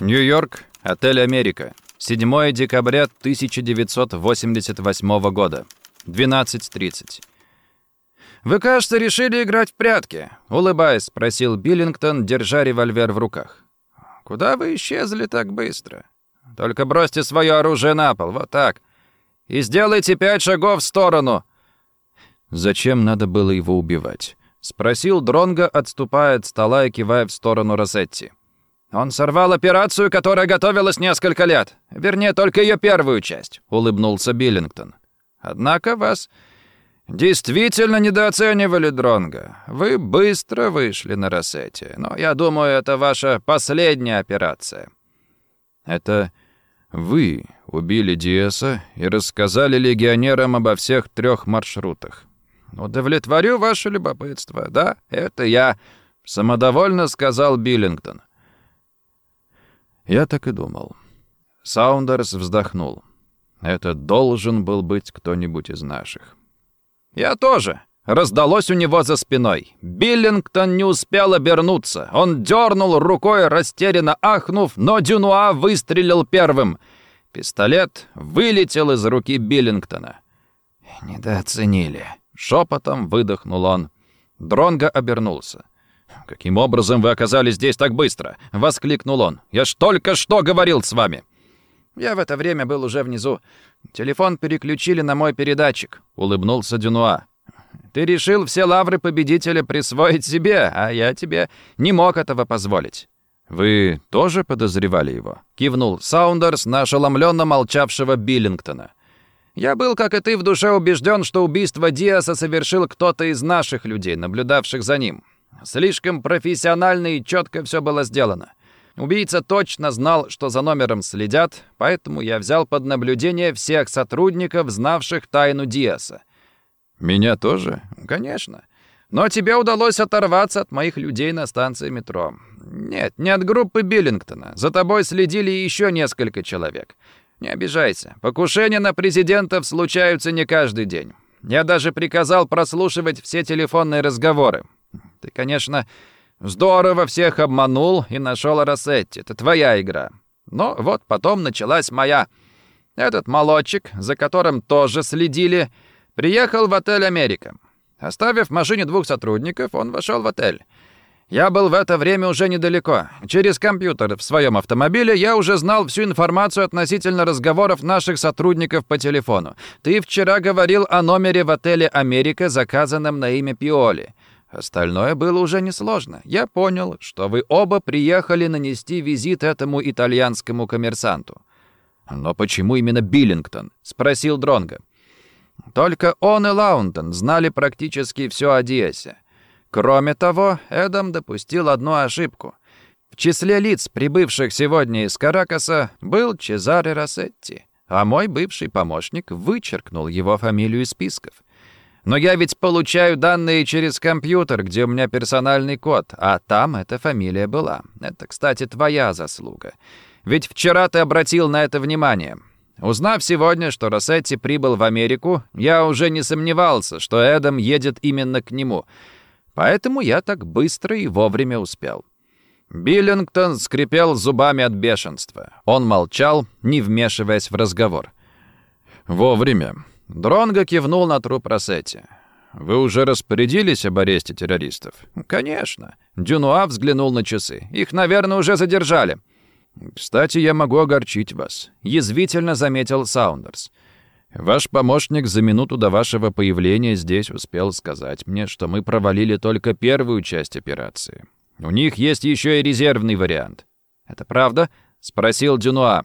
Нью-Йорк, отель «Америка». 7 декабря 1988 года. 12.30. «Вы, кажется, решили играть в прятки?» — улыбаясь, спросил Биллингтон, держа револьвер в руках. «Куда вы исчезли так быстро? Только бросьте свое оружие на пол, вот так. И сделайте пять шагов в сторону». Зачем надо было его убивать? — спросил Дронго, отступая от стола и кивая в сторону Росетти. «Он сорвал операцию, которая готовилась несколько лет. Вернее, только ее первую часть», — улыбнулся Биллингтон. «Однако вас действительно недооценивали, Дронго. Вы быстро вышли на Росетти, но я думаю, это ваша последняя операция». «Это вы убили Диэса и рассказали легионерам обо всех трех маршрутах. «Удовлетворю ваше любопытство. Да, это я», — самодовольно сказал Биллингтон. Я так и думал. Саундерс вздохнул. Это должен был быть кто-нибудь из наших. «Я тоже», — раздалось у него за спиной. Биллингтон не успел обернуться. Он дернул рукой, растерянно ахнув, но Дюнуа выстрелил первым. Пистолет вылетел из руки Биллингтона. «Недооценили», Шепотом выдохнул он. Дронго обернулся. «Каким образом вы оказались здесь так быстро?» — воскликнул он. «Я ж только что говорил с вами!» «Я в это время был уже внизу. Телефон переключили на мой передатчик», — улыбнулся Дюнуа. «Ты решил все лавры победителя присвоить себе, а я тебе не мог этого позволить». «Вы тоже подозревали его?» — кивнул Саундерс на ошеломленно молчавшего Биллингтона. Я был, как и ты, в душе убежден, что убийство Диаса совершил кто-то из наших людей, наблюдавших за ним. Слишком профессионально и четко все было сделано. Убийца точно знал, что за номером следят, поэтому я взял под наблюдение всех сотрудников, знавших тайну Диаса. «Меня тоже?» «Конечно. Но тебе удалось оторваться от моих людей на станции метро. Нет, не от группы Биллингтона. За тобой следили еще несколько человек. Не обижайся. Покушения на президентов случаются не каждый день. Я даже приказал прослушивать все телефонные разговоры. Ты, конечно, здорово всех обманул и нашел Рассетти. Это твоя игра. Но вот потом началась моя. Этот молодчик, за которым тоже следили, приехал в отель «Америка». Оставив в машине двух сотрудников, он вошел в отель. Я был в это время уже недалеко. Через компьютер в своем автомобиле я уже знал всю информацию относительно разговоров наших сотрудников по телефону. Ты вчера говорил о номере в отеле «Америка», заказанном на имя Пиоли. Остальное было уже несложно. Я понял, что вы оба приехали нанести визит этому итальянскому коммерсанту. «Но почему именно Биллингтон?» — спросил Дронго. «Только он и Лаунтон знали практически все о Диэсе. Кроме того, Эдам допустил одну ошибку. В числе лиц, прибывших сегодня из Каракаса, был Чезаре Рассетти, а мой бывший помощник вычеркнул его фамилию из списков. Но я ведь получаю данные через компьютер, где у меня персональный код, а там эта фамилия была. Это, кстати, твоя заслуга. Ведь вчера ты обратил на это внимание. Узнав сегодня, что Рассетти прибыл в Америку, я уже не сомневался, что Эдам едет именно к нему — Поэтому я так быстро и вовремя успел. Биллингтон скрипел зубами от бешенства. Он молчал, не вмешиваясь в разговор. «Вовремя». Дронго кивнул на труп Рассетти. «Вы уже распорядились об аресте террористов?» «Конечно». Дюнуа взглянул на часы. «Их, наверное, уже задержали». «Кстати, я могу огорчить вас», — язвительно заметил Саундерс. Ваш помощник за минуту до вашего появления здесь успел сказать мне, что мы провалили только первую часть операции. У них есть еще и резервный вариант. «Это правда?» — спросил Дюнуа.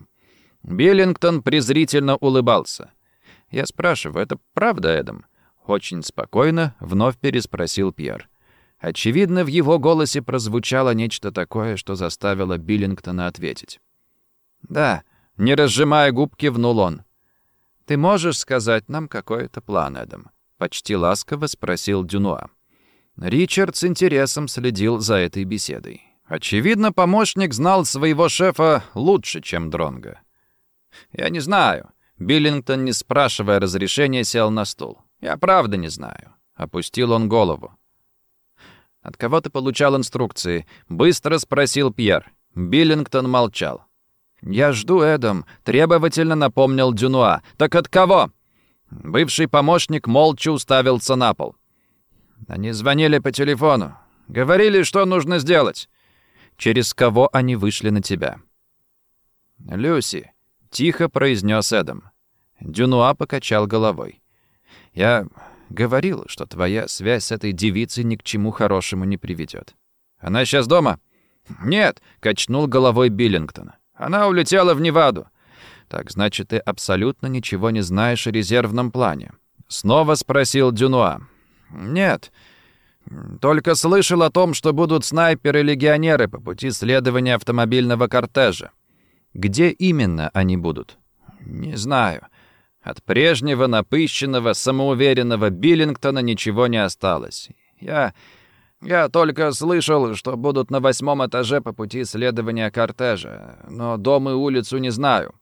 Биллингтон презрительно улыбался. «Я спрашиваю, это правда, Эдам?» Очень спокойно вновь переспросил Пьер. Очевидно, в его голосе прозвучало нечто такое, что заставило Биллингтона ответить. «Да», — не разжимая губ, кивнул он. «Ты можешь сказать нам какой-то план, Эдам?» — почти ласково спросил Дюнуа. Ричард с интересом следил за этой беседой. Очевидно, помощник знал своего шефа лучше, чем Дронга. «Я не знаю». Биллингтон, не спрашивая разрешения, сел на стул. «Я правда не знаю». Опустил он голову. «От кого ты получал инструкции?» — быстро спросил Пьер. Биллингтон молчал. «Я жду, Эдом», — требовательно напомнил Дюнуа. «Так от кого?» Бывший помощник молча уставился на пол. «Они звонили по телефону. Говорили, что нужно сделать. Через кого они вышли на тебя?» «Люси», — тихо произнес Эдом. Дюнуа покачал головой. «Я говорил, что твоя связь с этой девицей ни к чему хорошему не приведет. Она сейчас дома?» «Нет», — качнул головой Биллингтон. «Она улетела в Неваду». «Так, значит, ты абсолютно ничего не знаешь о резервном плане?» Снова спросил Дюнуа. «Нет. Только слышал о том, что будут снайперы-легионеры по пути следования автомобильного кортежа. Где именно они будут?» «Не знаю. От прежнего напыщенного, самоуверенного Биллингтона ничего не осталось. Я... я только слышал, что будут на восьмом этаже по пути следования кортежа, но дом и улицу не знаю».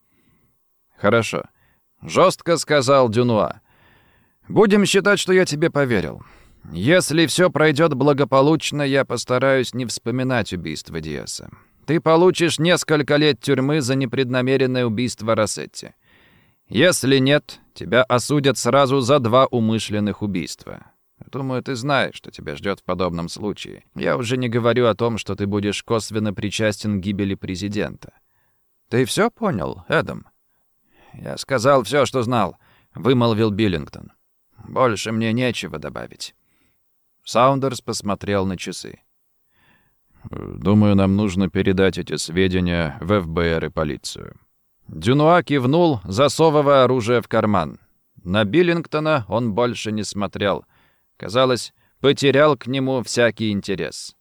«Хорошо», — жестко сказал Дюнуа. «Будем считать, что я тебе поверил. Если все пройдет благополучно, я постараюсь не вспоминать убийство Диаса. Ты получишь несколько лет тюрьмы за непреднамеренное убийство Рассетти. Если нет, тебя осудят сразу за два умышленных убийства. Думаю, ты знаешь, что тебя ждет в подобном случае. Я уже не говорю о том, что ты будешь косвенно причастен к гибели президента. Ты все понял, Эдам? Я сказал все, что знал, вымолвил Биллингтон. Больше мне нечего добавить. Саундерс посмотрел на часы. «Думаю, нам нужно передать эти сведения в ФБР и полицию». Дюнуа кивнул, засовывая оружие в карман. На Биллингтона он больше не смотрел. Казалось, потерял к нему всякий интерес.